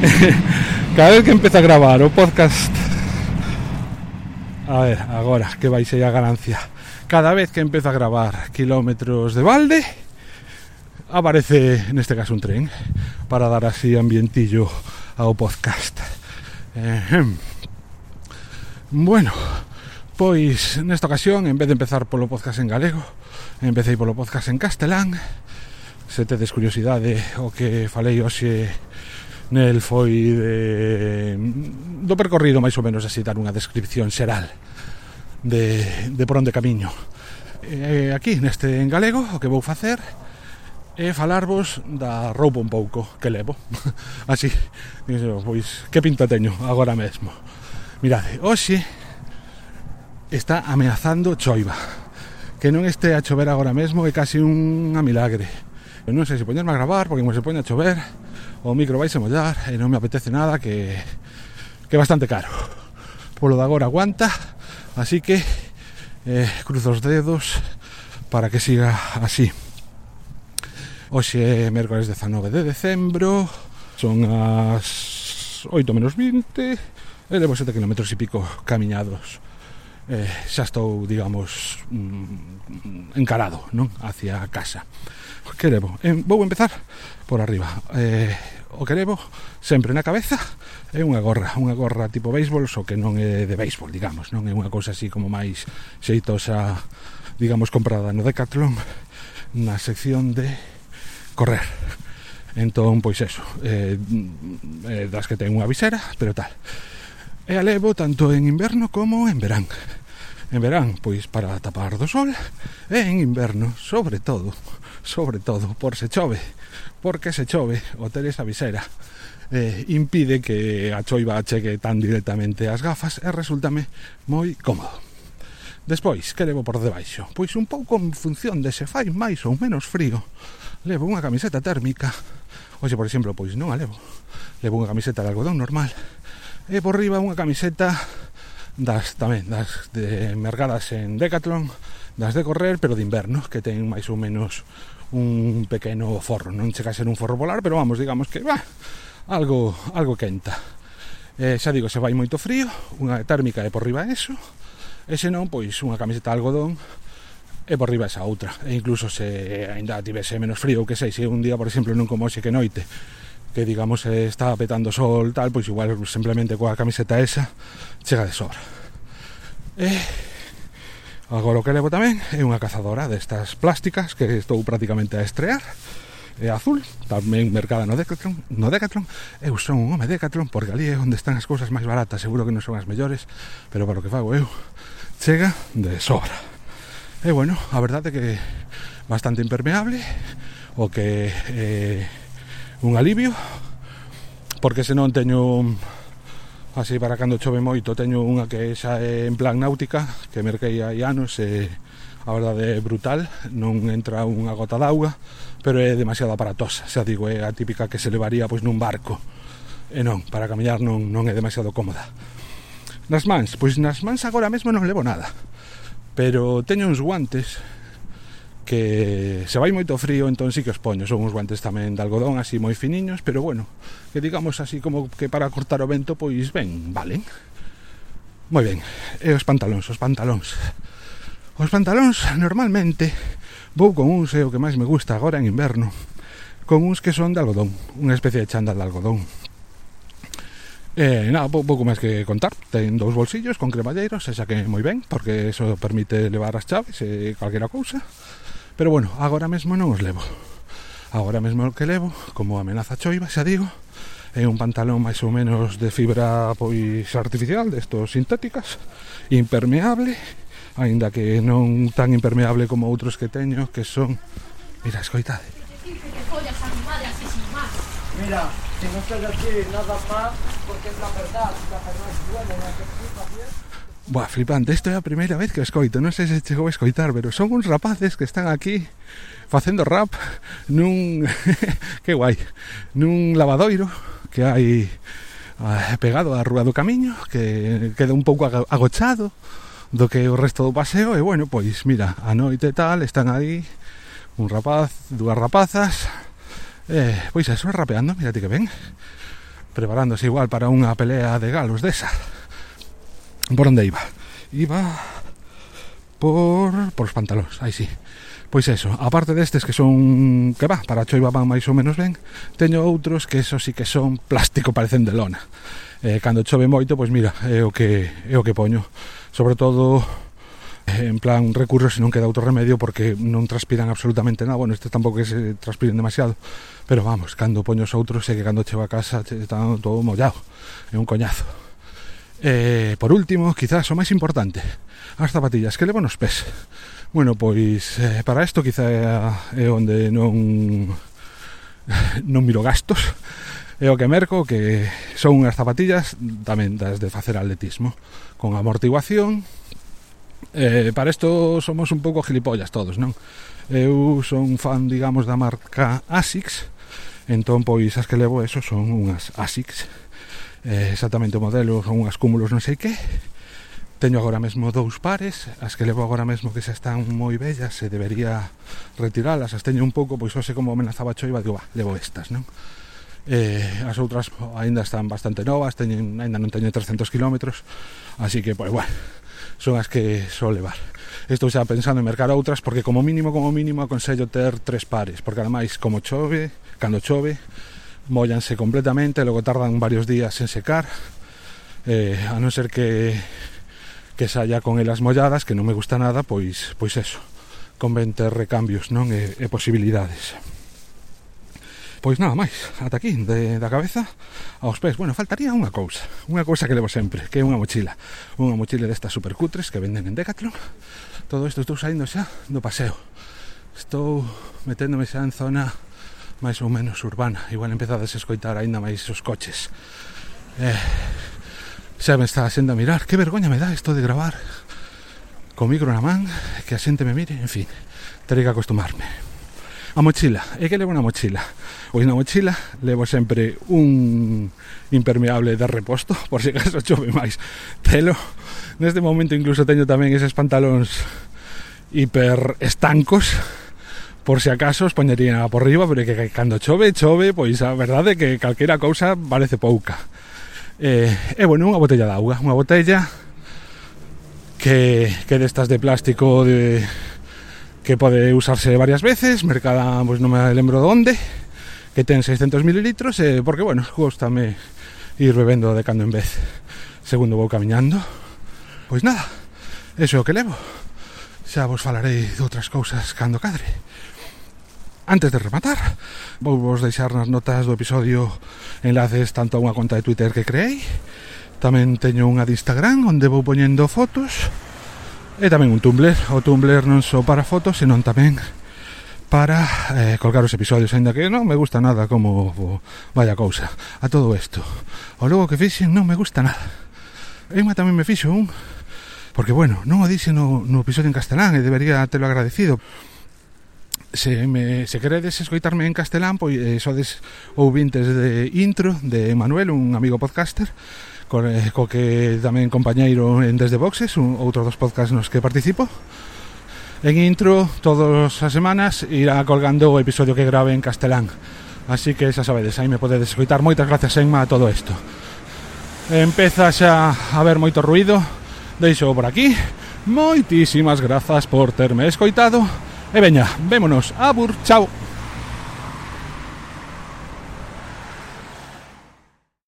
Cada vez que empeza a grabar o podcast A ver, agora que vai ser a ganancia. Cada vez que empeza a gravar kilómetros de balde Aparece, neste caso, un tren Para dar así ambientillo ao podcast. Eh, Bueno, pois nesta ocasión En vez de empezar polo podcast en galego Empecéi polo podcast en castelán. Se tedes curiosidade o que falei hoxe Nel foi de, do percorrido máis ou menos así dar unha descripción xeral de, de por onde camiño. E, aquí neste en galego o que vou facer é falarvos da roupa un pouco que levo. Así pois que pinta teño agora mesmo? Mirade, hoxe está ameazando choiva. Que non este a chover agora mesmo é casi unha milagre. Eu non sei se poñerme a gravar porque como se poña a chover o micro vais a mollar e non me apetece nada que, que é bastante caro. Polo de agora aguanta así que eh, cruzo os dedos para que siga así. Oxe, mércores 19 de decembro Son as 8 menos 20 E levo 7 km e pico camiñados eh, xa estou, digamos, mm, encarado, non? Hacia casa. Que levo? Eh, vou empezar por arriba. Eh, o que levo sempre na cabeza é unha gorra, unha gorra tipo béisbol, só que non é de béisbol, digamos, non é unha cousa así como máis xeitosa, digamos, comprada no Decathlon na sección de correr. Entón, pois eso, eh, mm, eh, das que ten unha visera, pero tal e a levo tanto en inverno como en verán. En verán, pois para tapar do sol, e en inverno, sobre todo, sobre todo, por se chove, porque se chove o ter esa visera eh, impide que a choiva chegue tan directamente ás gafas e resultame moi cómodo. Despois, que levo por debaixo? Pois un pouco en función de se fai máis ou menos frío. Levo unha camiseta térmica. Oxe, por exemplo, pois non a levo. Levo unha camiseta de algodón normal e por riba unha camiseta das tamén das de mercadas en Decathlon das de correr, pero de inverno, que ten máis ou menos un pequeno forro, non chega a ser un forro polar, pero vamos, digamos que bah, algo algo quenta. Eh, xa digo, se vai moito frío, unha térmica e por riba eso, e se non, pois unha camiseta de algodón e por riba esa outra. E incluso se aínda tivese menos frío, que sei, se un día, por exemplo, non como hoxe que noite, que digamos eh, está petando sol tal, pois igual simplemente coa camiseta esa chega de sobra. Eh, agora o que levo tamén é unha cazadora destas plásticas que estou prácticamente a estrear é azul, tamén mercada no Decathlon, no Decathlon. Eu son un home Decathlon porque ali é onde están as cousas máis baratas, seguro que non son as mellores, pero para o que fago eu chega de sobra. E bueno, a verdade é que bastante impermeable, o que eh, un alivio porque senón teño así para cando chove moito teño unha que xa é en plan náutica que merquei hai anos e a verdade é brutal non entra unha gota d'auga pero é demasiado aparatosa. Xa digo, é a típica que se levaría pois nun barco. E non, para camiñar non, non é demasiado cómoda. Nas mans, pois nas mans agora mesmo non levo nada pero teño uns guantes que se vai moito frío entón sí que os poño. Son uns guantes tamén de algodón así moi finiños pero bueno que digamos así como que para cortar o vento pois ben valen moi ben. E os pantalóns os pantalóns. Os pantalóns normalmente vou con uns é o que máis me gusta agora en inverno con uns que son de algodón unha especie de chándal de algodón. Eh, nada, pouco máis que contar. Ten dous bolsillos con cremalleiros, xa que moi ben Porque eso permite levar as chaves e calquera cousa. Pero bueno, agora mesmo non os levo. Agora mesmo o que levo, como amenaza choiva, xa digo. É un pantalón máis ou menos de fibra pois artificial, destos sintéticas Impermeable, aínda que non tan impermeable como outros que teño Que son... Mira, escoitade. Mira, que non estoy aquí nada máis, porque es la verdad, la verdad es buena, la que. Buah, flipante, isto é a primeira vez que o escoito Non sei se chegou a escoitar, pero son uns rapaces que están aquí Facendo rap nun... que guai Nun lavadoiro que hai ah, pegado á Rúa do Camiño Que queda un pouco agochado do que o resto do paseo E bueno, pois mira, a noite tal, están aí Un rapaz, dúas rapazas eh, Pois eso, rapeando, mira ti que ven Preparándose igual para unha pelea de galos desa. Por onde iba? Iba por, por os pantalóns, aí sí. Pois eso, aparte destes que son que va, para choiva van máis ou menos ben, teño outros que eso sí que son plástico, parecen de lona. Eh, cando chove moito, pois mira, é o que é o que poño. Sobre todo en plan recurro se non queda outro remedio porque non transpiran absolutamente nada bueno, este tampouco que se eh, transpiren demasiado pero vamos, cando poño os outros é que cando chego a casa está todo mollado é un coñazo Eh, por último, quizás o máis importante, as zapatillas que levo nos pés. Bueno, pois eh, para isto quizá é, é onde non non miro gastos. É o que merco que son unhas zapatillas tamén das de facer atletismo, con amortiguación. Eh, para isto somos un pouco gilipollas todos, non? Eu son fan, digamos, da marca ASICS, entón pois as que levo eso son unhas ASICS eh, exactamente o modelo son unhas cúmulos non sei que teño agora mesmo dous pares as que levo agora mesmo que xa están moi bellas se debería retiralas as teño un pouco, pois hoxe como amenazaba choiva digo, va, levo estas, non? eh, as outras aínda están bastante novas teñen, aínda non teño 300 km así que, pois, bueno son as que só levar estou xa pensando en mercar outras porque como mínimo, como mínimo aconsello ter tres pares porque ademais como chove, cando chove mollanse completamente, logo tardan varios días en secar, eh, a non ser que que saia con elas molladas, que non me gusta nada, pois pois eso, convén ter recambios, non e, e posibilidades. Pois nada máis, ata aquí, de, da cabeza aos pés. Bueno, faltaría unha cousa, unha cousa que levo sempre, que é unha mochila. Unha mochila destas supercutres que venden en Decathlon. Todo isto estou saindo xa do paseo. Estou meténdome xa en zona máis ou menos urbana. Igual empezades a escoitar aínda máis os coches. Eh, xa me está a a mirar. Que vergoña me dá isto de gravar co micro na man que a xente me mire en fin, terei que acostumarme. A mochila, é que levo unha mochila. Pois na mochila levo sempre un impermeable de reposto por se acaso chove máis telo neste momento incluso teño tamén eses pantalóns hiper estancos por si acaso España tiña por riba, pero que, cando chove, chove, pois a verdade é que calquera cousa parece pouca. Eh, e, bueno, unha botella de auga, unha botella que, que destas de plástico de, que pode usarse varias veces, mercada, pois non me lembro de onde, que ten 600 mililitros, eh, porque, bueno, gustame ir bebendo de cando en vez, segundo vou camiñando. Pois nada, eso é o que levo xa vos falarei de outras cousas cando cadre. Antes de rematar, vou vos deixar nas notas do episodio enlaces tanto a unha conta de Twitter que creei, tamén teño unha de Instagram onde vou poñendo fotos, e tamén un Tumblr. O Tumblr non só para fotos, senón tamén para eh, colgar os episodios Ainda que non me gusta nada como o, vaya cousa A todo isto O logo que fixen non me gusta nada Eu tamén me fixo un Porque, bueno, non o dixe no, no episodio en castelán e debería telo agradecido. Se, me, se queredes escoitarme en castelán, pois eh, sodes ouvintes de intro de Manuel, un amigo podcaster, co, eh, co que tamén compañeiro en Desde Boxes, un, outro dos podcasts nos que participo. En intro, todas as semanas, irá colgando o episodio que grave en castelán. Así que xa sabedes, aí me podedes escoitar Moitas gracias, Enma, a todo isto Empeza xa a haber moito ruido deixo por aquí. Moitísimas grazas por terme escoitado. E veña, vémonos. Abur, chao.